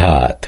hot.